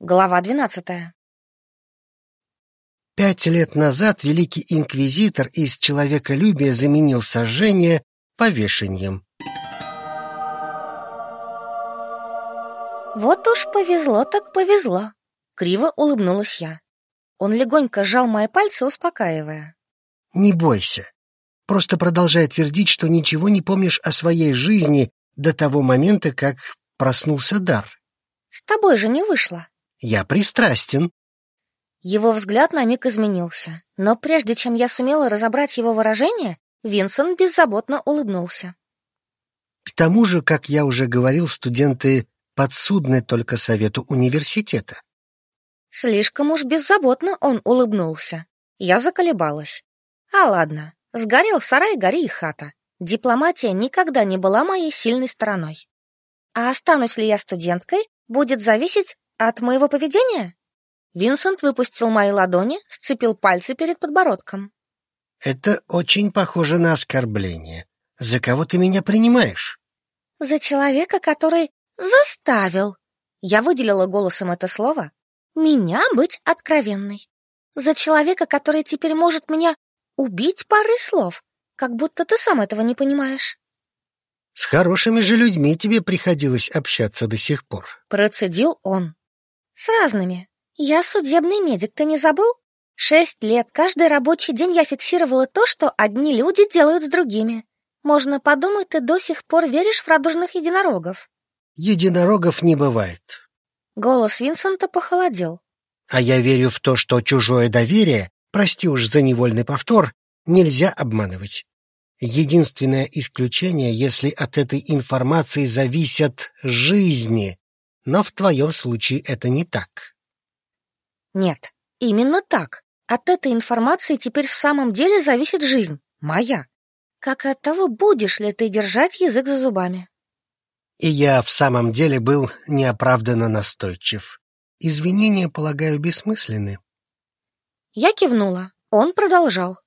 Глава двенадцатая. Пять лет назад великий инквизитор из человеколюбия заменил сожжение повешением. Вот уж повезло так повезло. Криво улыбнулась я. Он легонько сжал мои пальцы, успокаивая. Не бойся. Просто продолжай твердить, что ничего не помнишь о своей жизни до того момента, как проснулся дар. С тобой же не вышло. Я пристрастен. Его взгляд на миг изменился, но прежде чем я сумела разобрать его выражение, Винсент беззаботно улыбнулся. К тому же, как я уже говорил, студенты подсудны только совету университета. Слишком уж беззаботно он улыбнулся. Я заколебалась. А ладно, сгорел сарай, гори и хата. Дипломатия никогда не была моей сильной стороной. А останусь ли я студенткой, будет зависеть от моего поведения? Винсент выпустил мои ладони, сцепил пальцы перед подбородком. Это очень похоже на оскорбление. За кого ты меня принимаешь? За человека, который заставил. Я выделила голосом это слово. Меня быть откровенной. За человека, который теперь может меня убить парой слов, как будто ты сам этого не понимаешь. С хорошими же людьми тебе приходилось общаться до сих пор. Процедил он. С разными. Я судебный медик, ты не забыл? Шесть лет, каждый рабочий день я фиксировала то, что одни люди делают с другими. Можно подумать, ты до сих пор веришь в радужных единорогов. Единорогов не бывает. Голос Винсента похолодел. А я верю в то, что чужое доверие, прости уж за невольный повтор, нельзя обманывать. Единственное исключение, если от этой информации зависят жизни. Но в твоем случае это не так. Нет, именно так. От этой информации теперь в самом деле зависит жизнь. Моя. Как и от того, будешь ли ты держать язык за зубами. И я в самом деле был неоправданно настойчив. Извинения, полагаю, бессмысленны. Я кивнула. Он продолжал.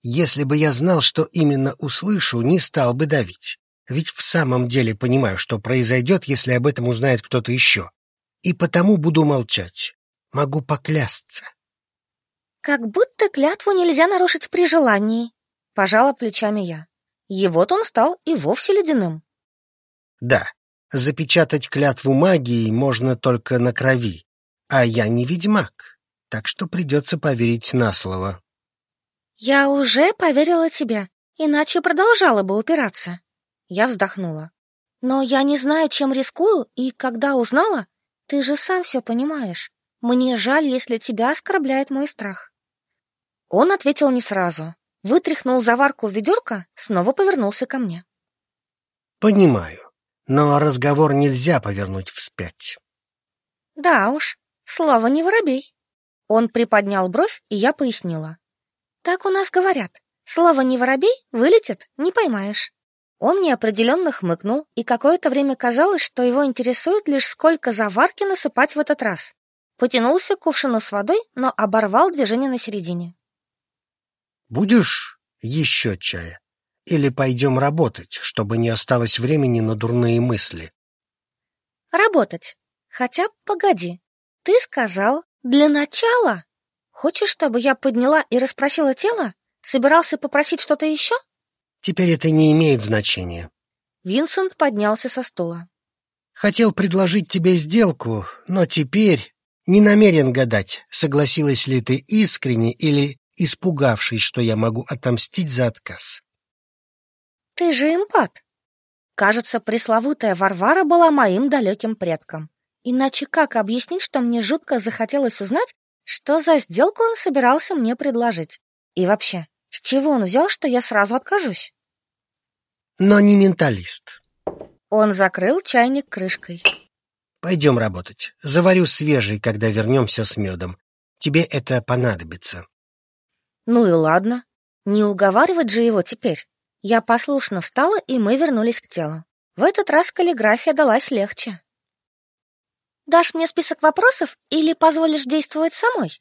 Если бы я знал, что именно услышу, не стал бы давить. Ведь в самом деле понимаю, что произойдет, если об этом узнает кто-то еще. И потому буду молчать. Могу поклясться. Как будто клятву нельзя нарушить при желании, пожала плечами я. Вот он стал и вовсе ледяным. Да, запечатать клятву магией можно только на крови, а я не ведьмак, так что придется поверить на слово. Я уже поверила тебе, иначе продолжала бы упираться. Я вздохнула. Но я не знаю, чем рискую, и когда узнала, ты же сам все понимаешь. Мне жаль, если тебя оскорбляет мой страх. Он ответил не сразу. Вытряхнул заварку в ведерко, снова повернулся ко мне. Понимаю, но разговор нельзя повернуть вспять. Да уж, слово не воробей. Он приподнял бровь, и я пояснила. Так у нас говорят. Слово «не воробей» вылетит, не поймаешь. Он неопределенно хмыкнул, и какое-то время казалось, что его интересует лишь сколько заварки насыпать в этот раз. Потянулся к кувшину с водой, но оборвал движение на середине. «Будешь еще чая? Или пойдем работать, чтобы не осталось времени на дурные мысли?» «Работать. Хотя, погоди. Ты сказал, для начала?» Хочешь, чтобы я подняла и расспросила тело? Собирался попросить что-то еще? Теперь это не имеет значения. Винсент поднялся со стула. Хотел предложить тебе сделку, но теперь не намерен гадать, согласилась ли ты искренне или испугавшись, что я могу отомстить за отказ. Ты же эмпат. Кажется, пресловутая Варвара была моим далеким предком. Иначе как объяснить, что мне жутко захотелось узнать, что за сделку он собирался мне предложить? И вообще, с чего он взял, что я сразу откажусь? Но не менталист. Он закрыл чайник крышкой. Пойдем работать. Заварю свежий, когда вернемся с медом. Тебе это понадобится. Ну и ладно. Не уговаривать же его теперь. Я послушно встала, и мы вернулись к телу. В этот раз каллиграфия далась легче. Дашь мне список вопросов или позволишь действовать самой?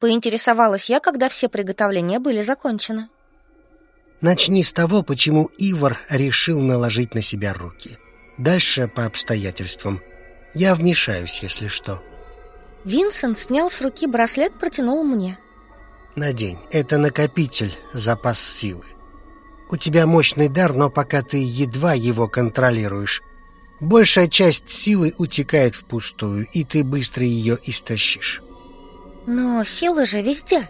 Поинтересовалась я, когда все приготовления были закончены. Начни с того, почему Ивар решил наложить на себя руки. Дальше по обстоятельствам. Я вмешаюсь, если что. Винсент снял с руки браслет, протянул мне. Надень, это накопитель, запас силы. У тебя мощный дар, но пока ты едва его контролируешь. Большая часть силы утекает впустую, и ты быстро ее истощишь. Но сила же везде.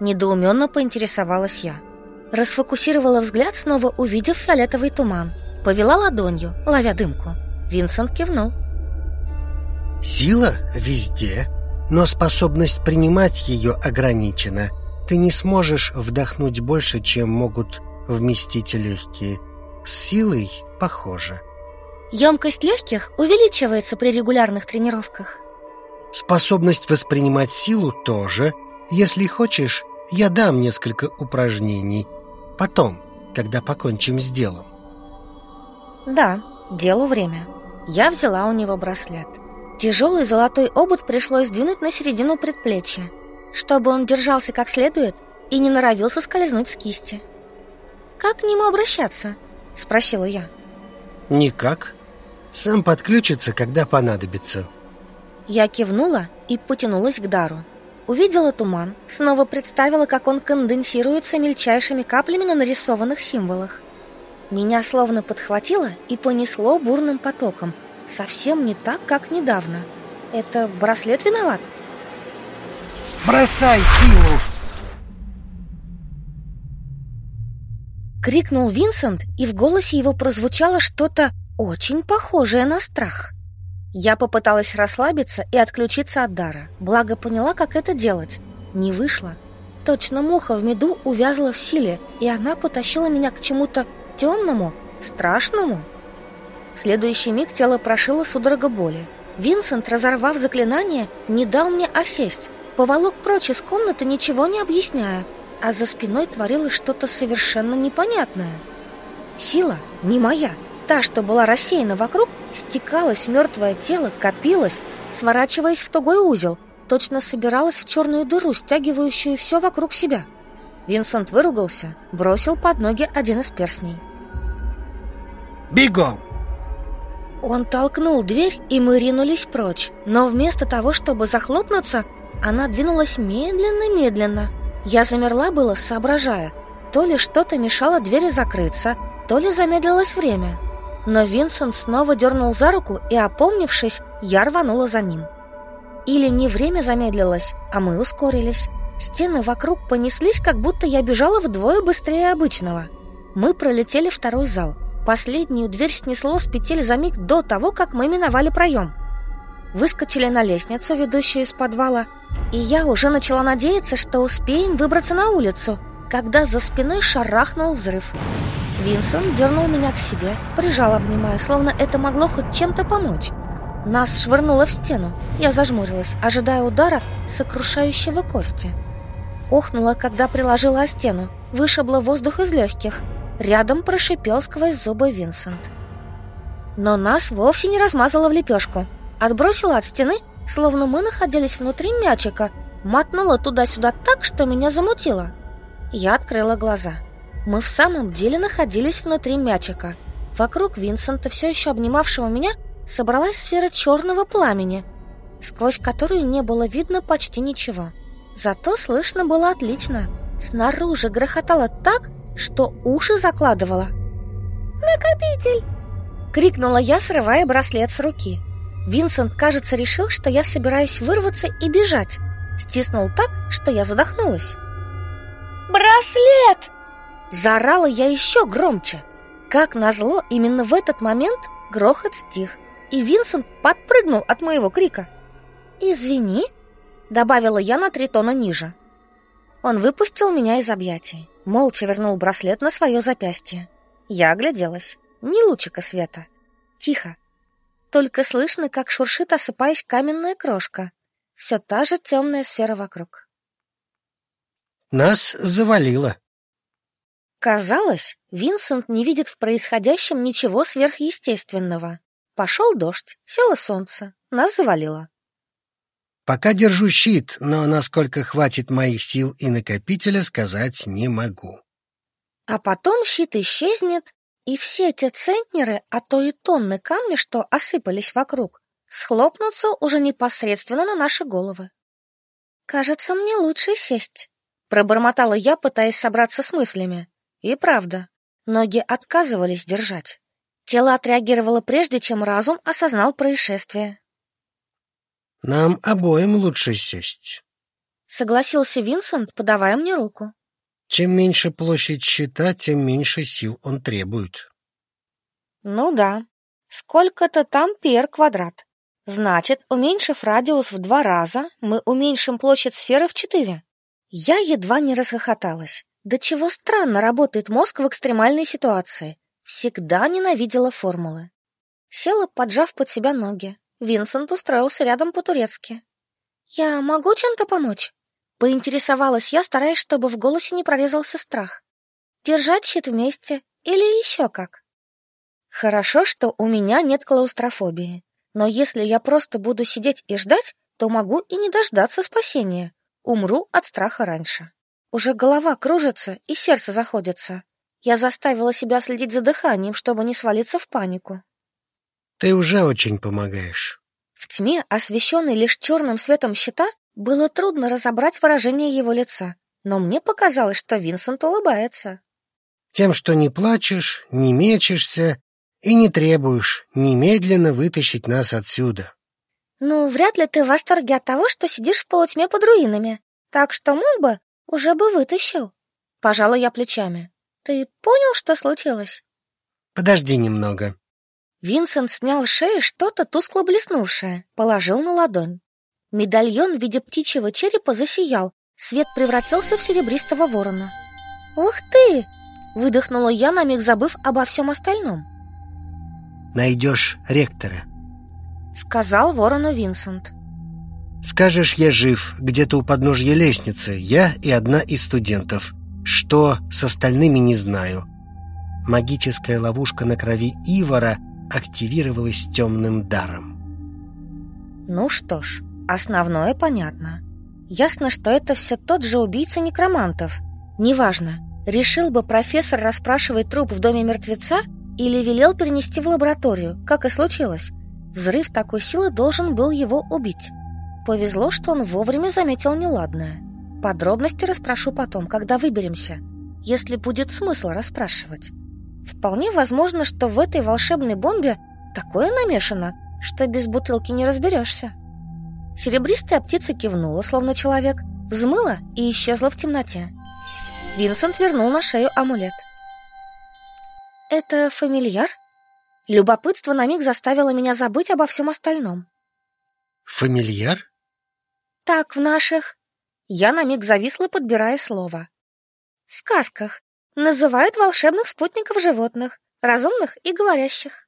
Недоуменно поинтересовалась я. Расфокусировала взгляд, снова увидев фиолетовый туман. Повела ладонью, ловя дымку. Винсент кивнул. Сила везде, но способность принимать ее ограничена. Ты не сможешь вдохнуть больше, чем могут вместить легкие. С силой похоже. Емкость легких увеличивается при регулярных тренировках. Способность воспринимать силу тоже. Если хочешь, я дам несколько упражнений. Потом, когда покончим с делом. Да, делу время. Я взяла у него браслет. Тяжелый золотой обод пришлось сдвинуть на середину предплечья, чтобы он держался как следует и не норовился скользнуть с кисти. «Как к нему обращаться?» – спросила я. «Никак. Сам подключится, когда понадобится». Я кивнула и потянулась к дару. Увидела туман, снова представила, как он конденсируется мельчайшими каплями на нарисованных символах. Меня словно подхватило и понесло бурным потоком. Совсем не так, как недавно. Это браслет виноват? «Бросай силу!» Крикнул Винсент, и в голосе его прозвучало что-то очень похожее на страх. Я попыталась расслабиться и отключиться от дара, благо поняла, как это делать. Не вышло. Точно муха в меду увязла в силе, и она потащила меня к чему-то темному, страшному. В следующий миг тело прошило судорога боли. Винсент, разорвав заклинание, не дал мне осесть. Поволок прочь из комнаты, ничего не объясняя, а за спиной творилось что-то совершенно непонятное. Сила не моя. Та, что была рассеяна вокруг, стекалась мертвое тело, копилась, сворачиваясь в тугой узел, точно собиралась в черную дыру, стягивающую все вокруг себя. Винсент выругался, бросил под ноги один из перстней. «Бегом!» Он толкнул дверь, и мы ринулись прочь. Но вместо того, чтобы захлопнуться, она двинулась медленно-медленно. Я замерла было, соображая. То ли что-то мешало двери закрыться, то ли замедлилось время. Но Винсент снова дернул за руку, и, опомнившись, я рванула за ним. Или не время замедлилось, а мы ускорились. Стены вокруг понеслись, как будто я бежала вдвое быстрее обычного. Мы пролетели второй зал. Последнюю дверь снесло с петель за миг до того, как мы миновали проем. Выскочили на лестницу, ведущую из подвала, и я уже начала надеяться, что успеем выбраться на улицу, когда за спиной шарахнул взрыв. Винсент дернул меня к себе, прижал, обнимая, словно это могло хоть чем-то помочь. Нас швырнуло в стену. Я зажмурилась, ожидая удара, сокрушающего кости. Охнула, когда приложила о стену, вышибла воздух из легких. Рядом прошипел сквозь зубы Винсент. Но нас вовсе не размазало в лепешку. Отбросила от стены, словно мы находились внутри мячика, мотнула туда-сюда так, что меня замутило. Я открыла глаза. Мы в самом деле находились внутри мячика. Вокруг Винсента, все еще обнимавшего меня, собралась сфера черного пламени, сквозь которую не было видно почти ничего. Зато слышно было отлично. Снаружи грохотало так, что уши закладывало. «Накопитель!» — крикнула я, срывая браслет с руки. Винсент, кажется, решил, что я собираюсь вырваться и бежать. Стиснул так, что я задохнулась. «Браслет!» Заорала я еще громче. Как назло, именно в этот момент грохот стих, и Винсент подпрыгнул от моего крика. «Извини», — добавила я на три тона ниже. Он выпустил меня из объятий, молча вернул браслет на свое запястье. Я огляделась. Ни лучика света. Тихо. Только слышно, как шуршит, осыпаясь каменная крошка. Все та же темная сфера вокруг. Нас завалило. Казалось, Винсент не видит в происходящем ничего сверхъестественного. Пошел дождь, село солнце, нас завалило. Пока держу щит, но насколько хватит моих сил и накопителя, сказать не могу. А потом щит исчезнет, и все эти центнеры, а то и тонны камня, что осыпались вокруг, схлопнуться уже непосредственно на наши головы. «Кажется, мне лучше сесть», — пробормотала я, пытаясь собраться с мыслями. И правда, ноги отказывались держать. Тело отреагировало прежде, чем разум осознал происшествие. «Нам обоим лучше сесть», — согласился Винсент, подавая мне руку. «Чем меньше площадь щита, тем меньше сил он требует». «Ну да. Сколько-то там пер квадрат. Значит, уменьшив радиус в два раза, мы уменьшим площадь сферы в четыре. Я едва не расхохоталась. До чего странно работает мозг в экстремальной ситуации. Всегда ненавидела формулы. Села, поджав под себя ноги. Винсент устроился рядом по-турецки. «Я могу чем-то помочь?» Поинтересовалась я, стараясь, чтобы в голосе не прорезался страх. «Держать щит вместе или еще как?» Хорошо, что у меня нет клаустрофобии. Но если я просто буду сидеть и ждать, то могу и не дождаться спасения. Умру от страха раньше. Уже голова кружится и сердце заходится. Я заставила себя следить за дыханием, чтобы не свалиться в панику. Ты уже очень помогаешь. В тьме, освещенной лишь черным светом щита, было трудно разобрать выражение его лица, но мне показалось, что Винсент улыбается. Тем, что не плачешь, не мечешься и не требуешь немедленно вытащить нас отсюда. Ну, вряд ли ты в восторге от того, что сидишь в полутьме под руинами, так что мог бы, уже бы вытащил. Пожала я плечами. Ты понял, что случилось? Подожди немного. Винсент снял с шеи что-то тускло блеснувшее, положил на ладонь. Медальон в виде птичьего черепа засиял, свет превратился в серебристого ворона. «Ух ты!» — выдохнула я, на миг забыв обо всем остальном найдешь ректора», — сказал ворону Винсент. «Скажешь, я жив, где-то у подножья лестницы, я и одна из студентов. Что с остальными, не знаю». Магическая ловушка на крови Ивара активировалась темным даром. Ну что ж, основное понятно. Ясно, что это все тот же убийца некромантов. Неважно, решил бы профессор расспрашивать труп в доме мертвеца или велел перенести в лабораторию, как и случилось. Взрыв такой силы должен был его убить. Повезло, что он вовремя заметил неладное. Подробности расспрошу потом, когда выберемся, если будет смысл расспрашивать. Вполне возможно, что в этой волшебной бомбе такое намешано, что без бутылки не разберешься. Серебристая птица кивнула, словно человек, взмыла и исчезла в темноте. Винсент вернул на шею амулет. Это фамильяр? Любопытство на миг заставило меня забыть обо всем остальном. Фамильяр? Так, в наших... Я на миг зависла, подбирая слово. Сказках называют волшебных спутников животных, разумных и говорящих.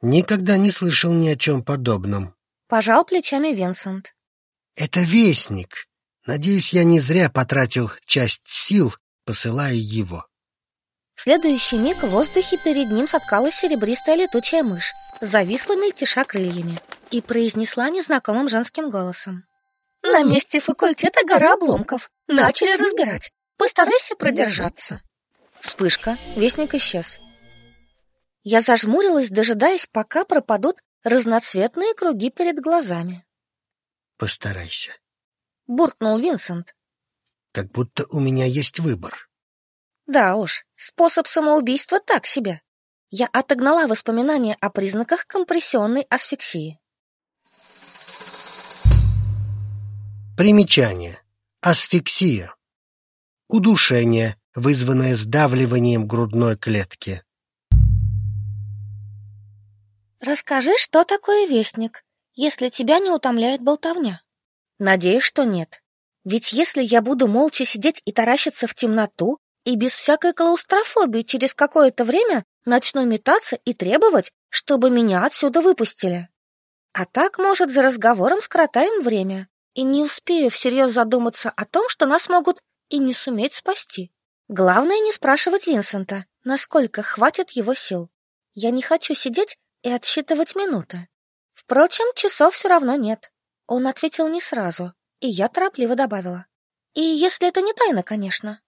Никогда не слышал ни о чем подобном. Пожал плечами Винсент. Это вестник. Надеюсь, я не зря потратил часть сил, посылая его. В следующий миг в воздухе перед ним соткалась серебристая летучая мышь, зависла мельтеша крыльями и произнесла незнакомым женским голосом. «На месте факультета гора обломков. Начали разбирать. Постарайся продержаться». Вспышка, вестник исчез. Я зажмурилась, дожидаясь, пока пропадут разноцветные круги перед глазами. «Постарайся», — буркнул Винсент. «Как будто у меня есть выбор». Да уж, способ самоубийства так себе. Я отогнала воспоминания о признаках компрессионной асфиксии. Примечание. Асфиксия. Удушение, вызванное сдавливанием грудной клетки. Расскажи, что такое вестник, если тебя не утомляет болтовня. Надеюсь, что нет. Ведь если я буду молча сидеть и таращиться в темноту, и без всякой клаустрофобии через какое-то время начну метаться и требовать, чтобы меня отсюда выпустили. А так, может, за разговором скоротаем время и не успею всерьез задуматься о том, что нас могут и не суметь спасти. Главное не спрашивать Винсента, насколько хватит его сил. Я не хочу сидеть и отсчитывать минуты. Впрочем, часов все равно нет. Он ответил не сразу, и я торопливо добавила. И если это не тайна, конечно.